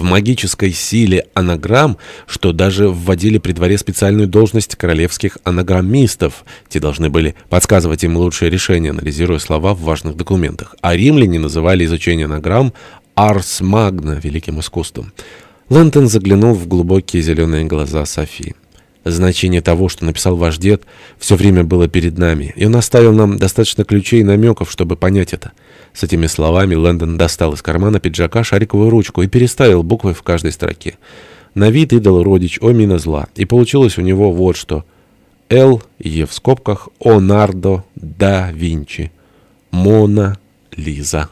в магической силе анаграмм, что даже вводили при дворе специальную должность королевских анаграммистов. Те должны были подсказывать им лучшее решение, анализируя слова в важных документах. А римляне называли изучение анаграмм «арс магна» — великим искусством. Лэнтон заглянул в глубокие зеленые глаза Софии. Значение того, что написал ваш дед, все время было перед нами, и он оставил нам достаточно ключей и намеков, чтобы понять это. С этими словами Лэндон достал из кармана пиджака шариковую ручку и переставил буквы в каждой строке. На вид идол родич Омина зла, и получилось у него вот что. Л, Е в скобках, Онардо да Винчи, Мона Лиза.